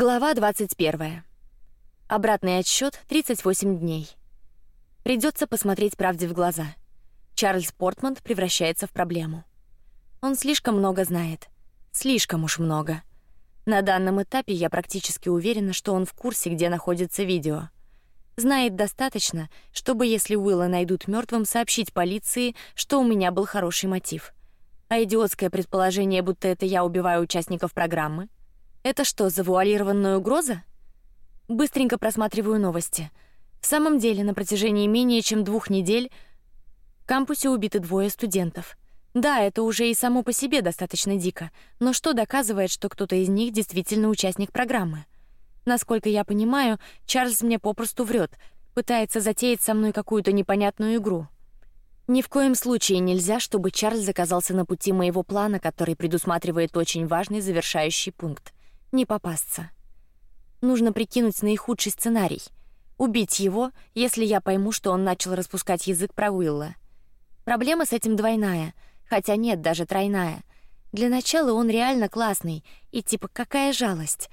Глава 21. Обратный отсчет 38 дней. Придется посмотреть правде в глаза. Чарльз Портман превращается в проблему. Он слишком много знает, слишком уж много. На данном этапе я практически уверена, что он в курсе, где находится видео. Знает достаточно, чтобы, если Уилла найдут мертвым, сообщить полиции, что у меня был хороший мотив. А идиотское предположение, будто это я убиваю участников программы, это что, завуалированная угроза? Быстренько просматриваю новости. В самом деле, на протяжении менее чем двух недель в кампусе убиты двое студентов. Да, это уже и само по себе достаточно дико, но что доказывает, что кто-то из них действительно участник программы? Насколько я понимаю, Чарльз мне попросту врет, пытается затеять со мной какую-то непонятную игру. Ни в коем случае нельзя, чтобы Чарльз оказался на пути моего плана, который предусматривает очень важный завершающий пункт не попасться. Нужно прикинуть наихудший сценарий, убить его, если я пойму, что он начал распускать язык про Уилла. Проблема с этим двойная, хотя нет, даже тройная. Для начала он реально классный и типа какая жалость.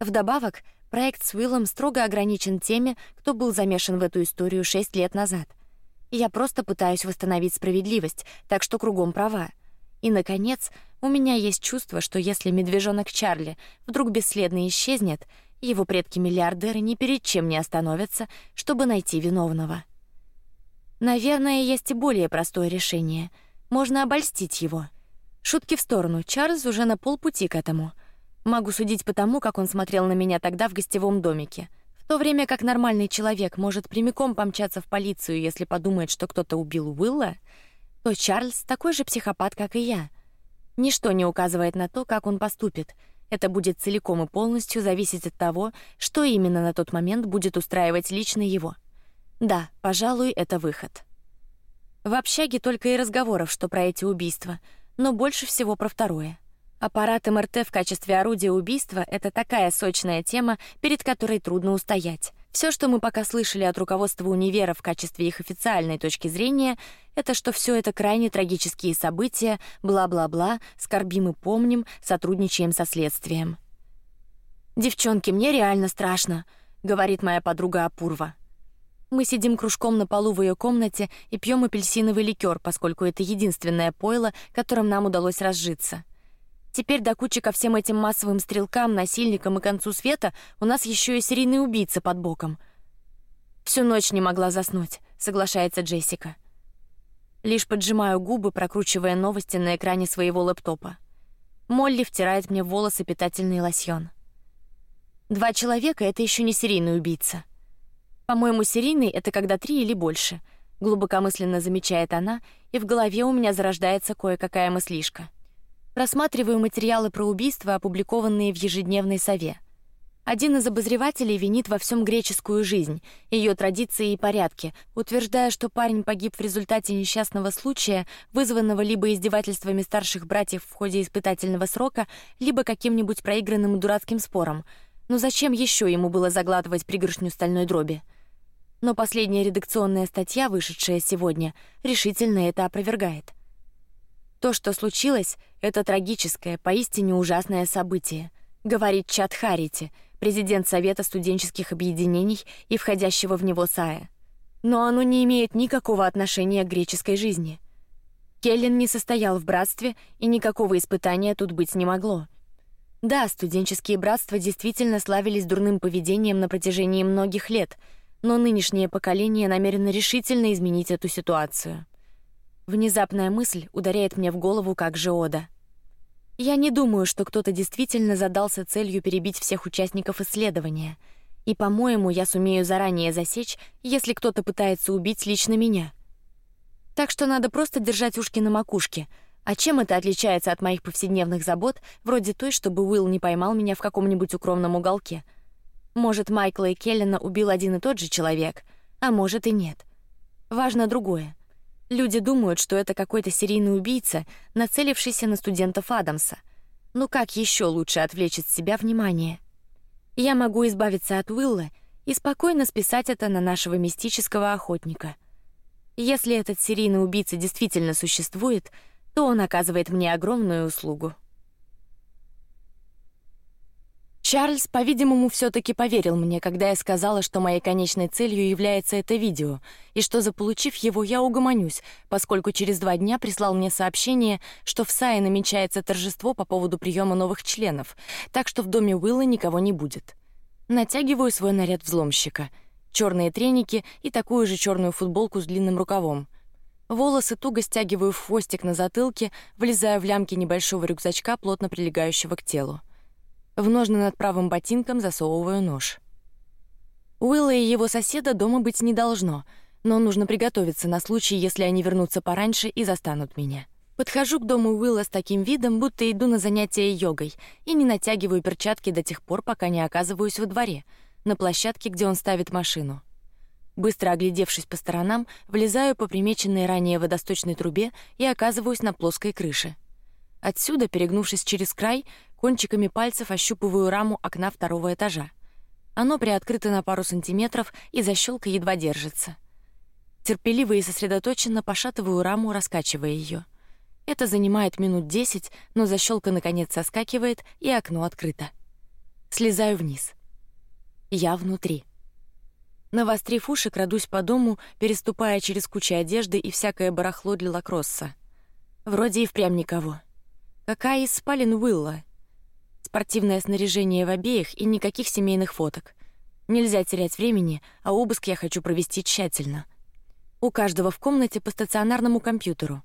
Вдобавок проект с Уиллом строго ограничен теми, кто был замешан в эту историю шесть лет назад. Я просто пытаюсь восстановить справедливость, так что кругом права. И наконец, у меня есть чувство, что если медвежонок Чарли вдруг бесследно исчезнет, его предки-миллиардеры ни перед чем не остановятся, чтобы найти виновного. Наверное, есть и более простое решение. Можно обольстить его. Шутки в сторону. Чарльз уже на полпути к этому. Могу судить по тому, как он смотрел на меня тогда в гостевом домике. В то время как нормальный человек может прямиком помчаться в полицию, если подумает, что кто-то убил Уилла, то Чарльз такой же психопат, как и я. Ничто не указывает на то, как он поступит. Это будет целиком и полностью зависеть от того, что именно на тот момент будет устраивать лично его. Да, пожалуй, это выход. В общаге только и разговоров, что про эти убийства, но больше всего про второе. Аппарат МРТ в качестве орудия убийства — это такая сочная тема, перед которой трудно устоять. Все, что мы пока слышали от руководства универа в качестве их официальной точки зрения, это что все это крайне трагические события, бла-бла-бла, скорбим и помним, сотрудничаем со следствием. Девчонки, мне реально страшно, говорит моя подруга Апурва. Мы сидим кружком на полу в ее комнате и пьем апельсиновый ликер, поскольку это единственное пойло, которым нам удалось разжиться. Теперь до кучи ко всем этим массовым стрелкам, насильникам и концу света у нас еще и серийный убийца под боком. Всю ночь не могла заснуть, соглашается Джессика. Лишь поджимаю губы, прокручивая новости на экране своего лэптопа. Молли втирает мне в волосы питательный лосьон. Два человека — это еще не серийный убийца. По-моему, серийный — это когда три или больше. Глубокомысленно замечает она, и в голове у меня зарождается кое-какая мыслишка. Просматриваю материалы про убийства, опубликованные в ежедневной сове. Один из обозревателей винит во всем греческую жизнь, ее традиции и порядки, утверждая, что парень погиб в результате несчастного случая, вызванного либо издевательствами старших братьев в ходе испытательного срока, либо каким-нибудь проигранным дурацким спором. Но зачем еще ему было заглатывать пригоршню стальной дроби? Но последняя редакционная статья, вышедшая сегодня, решительно это опровергает. То, что случилось, это трагическое, поистине ужасное событие, говорит Чат Харити, президент Совета студенческих объединений и входящего в него САЭ. Но оно не имеет никакого отношения к греческой жизни. Келлен не состоял в братстве, и никакого испытания тут быть не могло. Да, студенческие братства действительно славились дурным поведением на протяжении многих лет, но нынешнее поколение намерено решительно изменить эту ситуацию. Внезапная мысль ударяет мне в голову как жеода. Я не думаю, что кто-то действительно задался целью перебить всех участников исследования, и, по-моему, я сумею заранее засечь, если кто-то пытается убить лично меня. Так что надо просто держать ушки на макушке. А чем это отличается от моих повседневных забот, вроде той, чтобы Уилл не поймал меня в каком-нибудь укромном уголке? Может, Майкла и Келлина убил один и тот же человек, а может и нет. Важно другое. Люди думают, что это какой-то серийный убийца, нацелившийся на студентов Адамса. Ну как еще лучше отвлечь от себя внимание? Я могу избавиться от Уилла и спокойно списать это на нашего мистического охотника. Если этот серийный убийца действительно существует, то он оказывает мне огромную услугу. Чарльз, по-видимому, все-таки поверил мне, когда я сказала, что моей конечной целью является это видео, и что заполучив его, я угомонюсь, поскольку через два дня прислал мне сообщение, что в Сае намечается торжество по поводу приема новых членов, так что в доме Уилла никого не будет. Натягиваю свой наряд взломщика, черные треники и такую же черную футболку с длинным рукавом. Волосы туго стягиваю в хвостик на затылке, влезая в лямки небольшого рюкзачка, плотно прилегающего к телу. В ножны над правым ботинком засовываю нож. Уилла и его соседа дома быть не должно, но нужно приготовиться на случай, если они вернутся пораньше и застанут меня. Подхожу к дому Уилла с таким видом, будто иду на занятия йогой, и не натягиваю перчатки до тех пор, пока не оказываюсь во дворе, на площадке, где он ставит машину. Быстро оглядевшись по сторонам, влезаю по примеченной ранее водосточной трубе и оказываюсь на плоской крыше. Отсюда, перегнувшись через край, кончиками пальцев ощупываю раму окна второго этажа. Оно приоткрыто на пару сантиметров, и защелка едва держится. Терпеливо и сосредоточенно пошатываю раму, раскачивая ее. Это занимает минут десять, но защелка наконец соскакивает, и окно открыто. Слезаю вниз. Я внутри. Навострив уши, крадусь по дому, переступая через кучу одежды и всякое барахло для лакросса. Вроде и впрямь никого. Какая из спален Уилла? Спортивное снаряжение в обеих и никаких семейных фоток. Нельзя терять времени, а обыск я хочу провести тщательно. У каждого в комнате по стационарному компьютеру.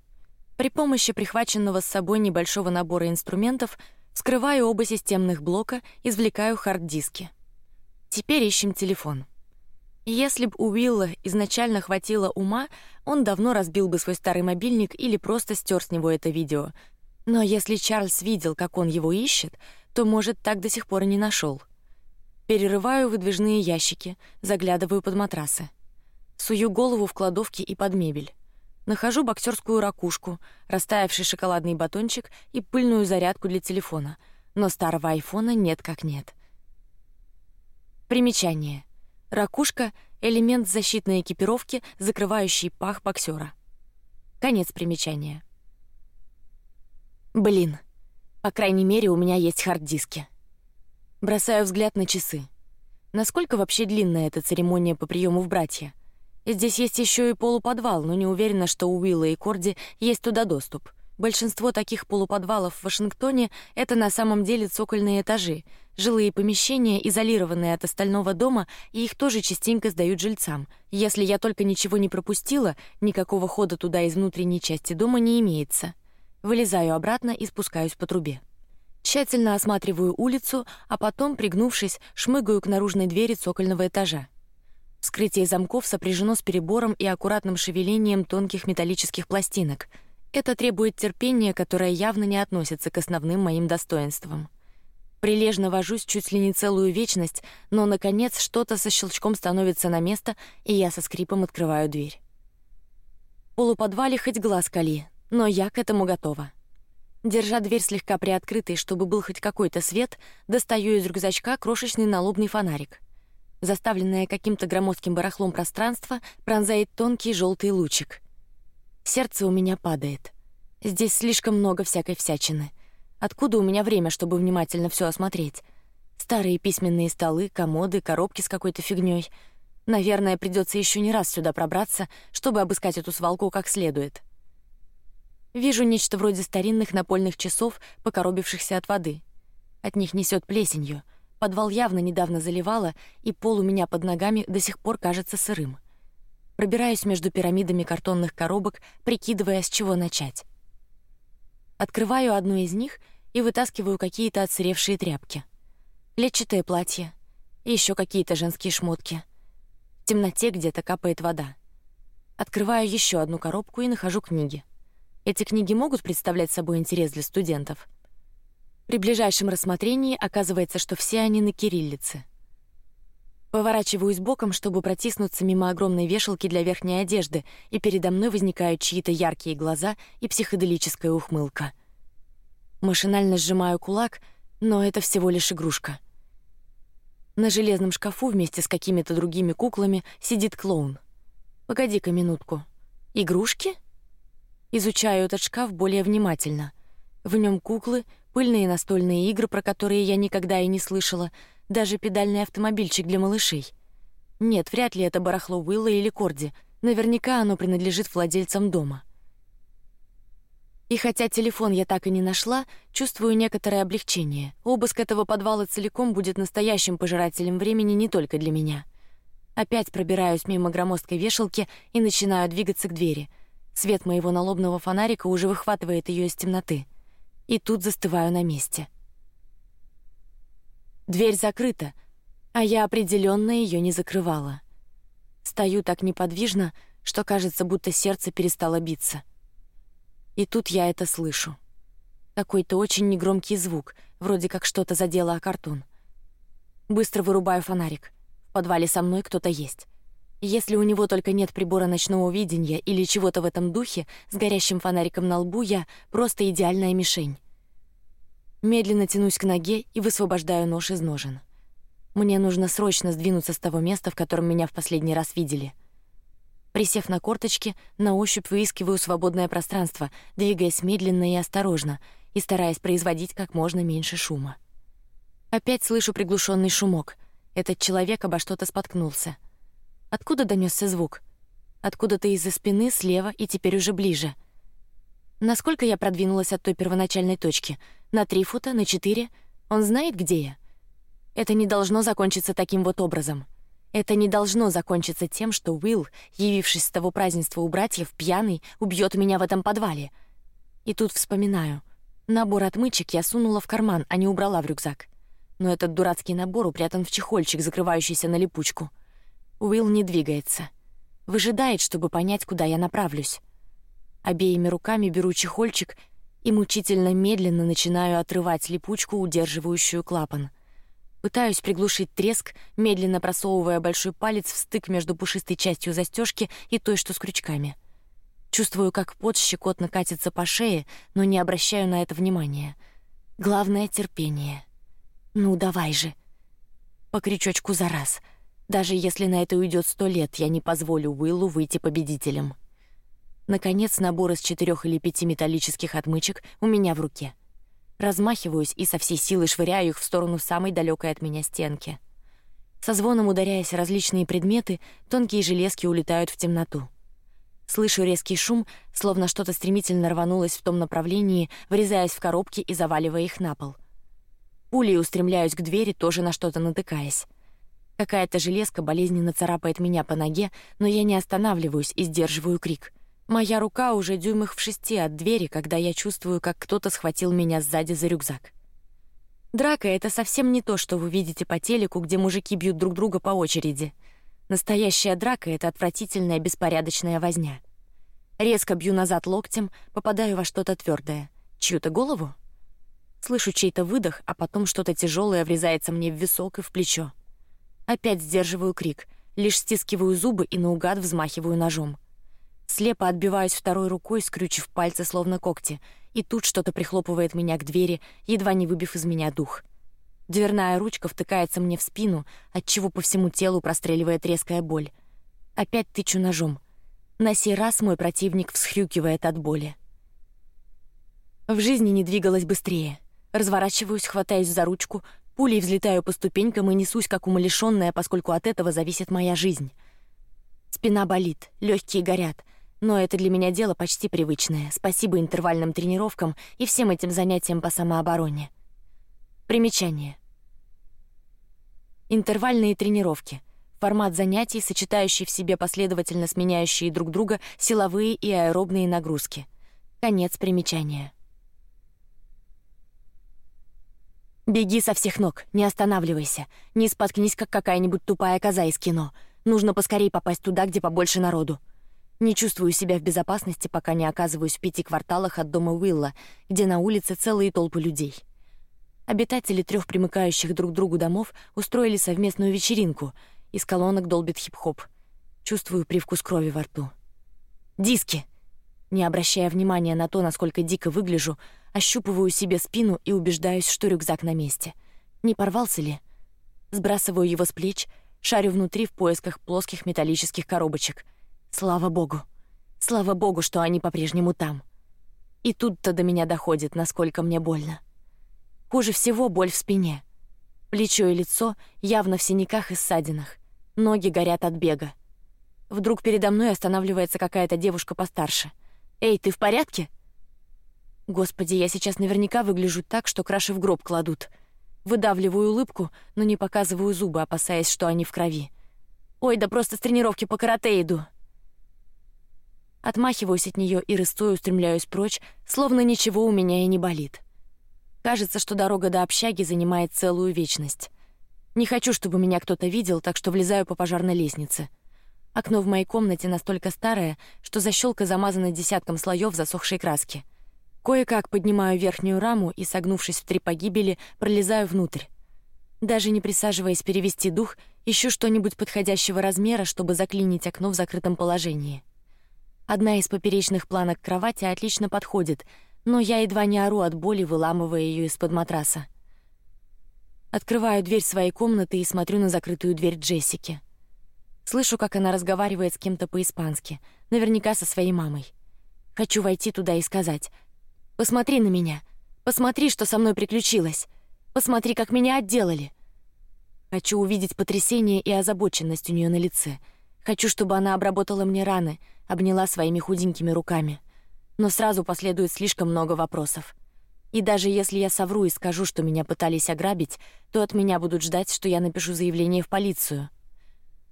При помощи прихваченного с собой небольшого набора инструментов вскрываю оба системных блока, извлекаю хард-диски. Теперь ищем телефон. Если бы у Уилла изначально хватило ума, он давно разбил бы свой старый мобильник или просто стер с него это видео, но если Чарльз видел, как он его ищет, то может так до сих пор и не нашел. Перерываю выдвижные ящики, заглядываю под матрасы, сую голову в кладовки и под мебель. Нахожу боксерскую ракушку, растаявший шоколадный батончик и пыльную зарядку для телефона, но старого айфона нет как нет. Примечание: ракушка — элемент защитной экипировки, закрывающий пах боксера. Конец примечания. Блин, по крайней мере у меня есть хард-диски. Бросаю взгляд на часы. Насколько вообще длинная эта церемония по приему в братья? Здесь есть еще и полуподвал, но не уверена, что у Уилла и Корди есть туда доступ. Большинство таких полуподвалов в Вашингтоне — это на самом деле цокольные этажи, жилые помещения, изолированные от остального дома, и их тоже частенько сдают жильцам. Если я только ничего не пропустила, никакого хода туда из внутренней части дома не имеется. Вылезаю обратно и спускаюсь по трубе. Тщательно осматриваю улицу, а потом, пригнувшись, шмыгаю к наружной двери цокольного этажа. Вскрытие замков сопряжено с перебором и аккуратным шевелением тонких металлических пластинок. Это требует терпения, которое явно не относится к основным моим достоинствам. Прилежно вожусь чуть ли не целую вечность, но наконец что-то со щелчком становится на место, и я со скрипом открываю дверь. В полуподвале хоть глаз кали, но я к этому готова. Держа дверь слегка приоткрытой, чтобы был хоть какой-то свет, достаю из рюкзачка крошечный налобный фонарик. Заставленное каким-то громоздким барахлом пространство пронзает тонкий желтый лучик. Сердце у меня падает. Здесь слишком много всякой всячины. Откуда у меня время, чтобы внимательно все осмотреть? Старые письменные столы, комоды, коробки с какой-то фигней. Наверное, придется еще не раз сюда пробраться, чтобы обыскать эту свалку как следует. Вижу нечто вроде старинных напольных часов, покоробившихся от воды. От них несет плесенью. Подвал явно недавно заливало, и пол у меня под ногами до сих пор кажется сырым. Пробираюсь между пирамидами картонных коробок, прикидывая, с чего начать. Открываю одну из них и вытаскиваю какие-то отсыревшие тряпки, клетчатое платье, и еще какие-то женские шмотки. В темноте где-то капает вода. Открываю еще одну коробку и нахожу книги. Эти книги могут представлять собой интерес для студентов. При ближайшем рассмотрении оказывается, что все они на кириллице. Поворачиваюсь боком, чтобы протиснуться мимо огромной вешалки для верхней одежды, и передо мной возникают чьи-то яркие глаза и психоделическая ухмылка. Машинально сжимаю кулак, но это всего лишь игрушка. На железном шкафу вместе с какими-то другими куклами сидит клоун. Погоди-ка минутку. Игрушки? Изучаю этот шкаф более внимательно. В нем куклы, пыльные настольные игры, про которые я никогда и не слышала, даже педальный автомобильчик для малышей. Нет, вряд ли это барахло Уилла или Корди. Наверняка оно принадлежит владельцам дома. И хотя телефон я так и не нашла, чувствую некоторое облегчение. Обыск этого подвала целиком будет настоящим пожирателем времени не только для меня. Опять пробираюсь мимо громоздкой вешалки и начинаю двигаться к двери. Свет моего налобного фонарика уже выхватывает ее из темноты, и тут застываю на месте. Дверь закрыта, а я определенно ее не закрывала. Стою так неподвижно, что кажется, будто сердце перестало биться. И тут я это слышу. Какой-то очень негромкий звук, вроде как что-то задело о картон. Быстро вырубаю фонарик. В подвале со мной кто-то есть. Если у него только нет прибора ночного видения или чего-то в этом духе, с горящим фонариком на лбу я просто идеальная мишень. Медленно тянусь к ноге и высвобождаю нож из ножен. Мне нужно срочно сдвинуться с того места, в котором меня в последний раз видели. Присев на корточки, на ощупь выискиваю свободное пространство, двигаясь медленно и осторожно и стараясь производить как можно меньше шума. Опять слышу приглушенный шумок. Этот человек обо что-то споткнулся. Откуда донесся звук? Откуда-то из-за спины, слева и теперь уже ближе. Насколько я продвинулась от той первоначальной точки? На три фута, на четыре? Он знает, где я? Это не должно закончиться таким вот образом. Это не должно закончиться тем, что Уилл, явившись с того празднества у братьев, пьяный, убьет меня в этом подвале. И тут вспоминаю. Набор отмычек я сунула в карман, а не убрала в рюкзак. Но этот дурацкий набор упрятан в чехольчик, закрывающийся на липучку. Уилл не двигается, выжидает, чтобы понять, куда я направлюсь. Обеими руками беру чехольчик и мучительно медленно начинаю отрывать липучку, удерживающую клапан. Пытаюсь приглушить треск, медленно просовывая большой палец в стык между пушистой частью застежки и той, что с крючками. Чувствую, как пот щекотно катится по шее, но не обращаю на это внимания. Главное терпение. Ну давай же, по крючочку за раз. Даже если на это уйдет сто лет, я не позволю Уиллу выйти победителем. Наконец, набор из четырех или пяти металлических отмычек у меня в руке. Размахиваюсь и со всей силы швыряю их в сторону самой далекой от меня стенки. Со звоном ударяясь различные предметы, тонкие железки улетают в темноту. Слышу резкий шум, словно что-то стремительно рванулось в том направлении, врезаясь в коробки и заваливая их на пол. Пулей устремляюсь к двери, тоже на что-то натыкаясь. Какая-то железка болезненно царапает меня по ноге, но я не останавливаюсь и сдерживаю крик. Моя рука уже дюймах в шести от двери, когда я чувствую, как кто-то схватил меня сзади за рюкзак. Драка — это совсем не то, что вы видите по телеку, где мужики бьют друг друга по очереди. Настоящая драка — это отвратительная беспорядочная возня. Резко бью назад локтем, попадаю во что-то твердое. Чью-то голову? Слышу чей-то выдох, а потом что-то тяжелое врезается мне в висок и в плечо. Опять сдерживаю крик, лишь стискиваю зубы и наугад взмахиваю ножом. Слепо отбиваюсь второй рукой, скрючив пальцы словно когти, и тут что-то прихлопывает меня к двери, едва не выбив из меня дух. Дверная ручка втыкается мне в спину, от чего по всему телу простреливает резкая боль. Опять тычу ножом. На сей раз мой противник всхрюкивает от боли. В жизни не двигалась быстрее. Разворачиваюсь, хватаюсь за ручку, пулей взлетаю по ступенькам и несусь как умалишенная, поскольку от этого зависит моя жизнь. Спина болит, легкие горят, но это для меня дело почти привычное. Спасибо интервальным тренировкам и всем этим занятиям по самообороне. Примечание. Интервальные тренировки — формат занятий, сочетающий в себе последовательно сменяющие друг друга силовые и аэробные нагрузки. Конец примечания. Беги со всех ног, не останавливайся, не споткнись, как какая-нибудь тупая коза из кино. Нужно поскорей попасть туда, где побольше народу. Не чувствую себя в безопасности, пока не оказываюсь в пяти кварталах от дома Уилла, где на улице целые толпы людей. Обитатели трех примыкающих друг к другу домов устроили совместную вечеринку. Из колонок долбит хип-хоп. Чувствую привкус крови во рту. Диски. Не обращая внимания на то, насколько дико выгляжу, ощупываю себе спину и убеждаюсь, что рюкзак на месте. Не порвался ли? Сбрасываю его с плеч, шарю внутри в поисках плоских металлических коробочек — Слава богу, слава богу, что они по-прежнему там. И тут-то до меня доходит, насколько мне больно. Хуже всего боль в спине. Плечо и лицо явно в синяках и ссадинах. Ноги горят от бега. Вдруг передо мной останавливается какая-то девушка постарше. Эй, ты в порядке? Господи, я сейчас наверняка выгляжу так, что краши в гроб кладут. Выдавливаю улыбку, но не показываю зубы, опасаясь, что они в крови. Ой, да просто с тренировки по карате иду. Отмахиваюсь от нее и рыстой устремляюсь прочь, словно ничего у меня и не болит. Кажется, что дорога до общаги занимает целую вечность. Не хочу, чтобы меня кто-то видел, так что влезаю по пожарной лестнице. Окно в моей комнате настолько старое, что защелка замазана десятком слоев засохшей краски. Кое-как поднимаю верхнюю раму и, согнувшись в три погибели, пролезаю внутрь. Даже не присаживаясь перевести дух, ищу что-нибудь подходящего размера, чтобы заклинить окно в закрытом положении. Одна из поперечных планок кровати отлично подходит, но я едва не ору от боли, выламывая ее из-под матраса. Открываю дверь своей комнаты и смотрю на закрытую дверь Джессики. Слышу, как она разговаривает с кем-то по-испански, наверняка со своей мамой. Хочу войти туда и сказать: "Посмотри на меня, посмотри, что со мной приключилось, посмотри, как меня отделали". Хочу увидеть потрясение и озабоченность у нее на лице. Хочу, чтобы она обработала мне раны, обняла своими худенькими руками. Но сразу последует слишком много вопросов. И даже если я совру и скажу, что меня пытались ограбить, то от меня будут ждать, что я напишу заявление в полицию.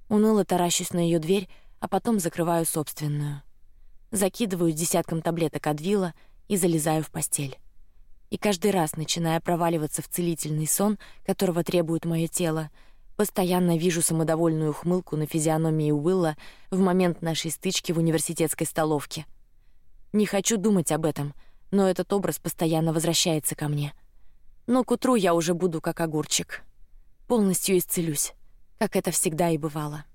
Уныло таращусь на ее дверь, а потом закрываю собственную. Закидываю десятком таблеток Адвила и залезаю в постель. И каждый раз, начиная проваливаться в целительный сон, которого требует мое тело, Постоянно вижу самодовольную ухмылку на физиономии Уилла в момент нашей стычки в университетской столовке. Не хочу думать об этом, но этот образ постоянно возвращается ко мне. Но к утру я уже буду как огурчик, полностью исцелюсь, как это всегда и бывало.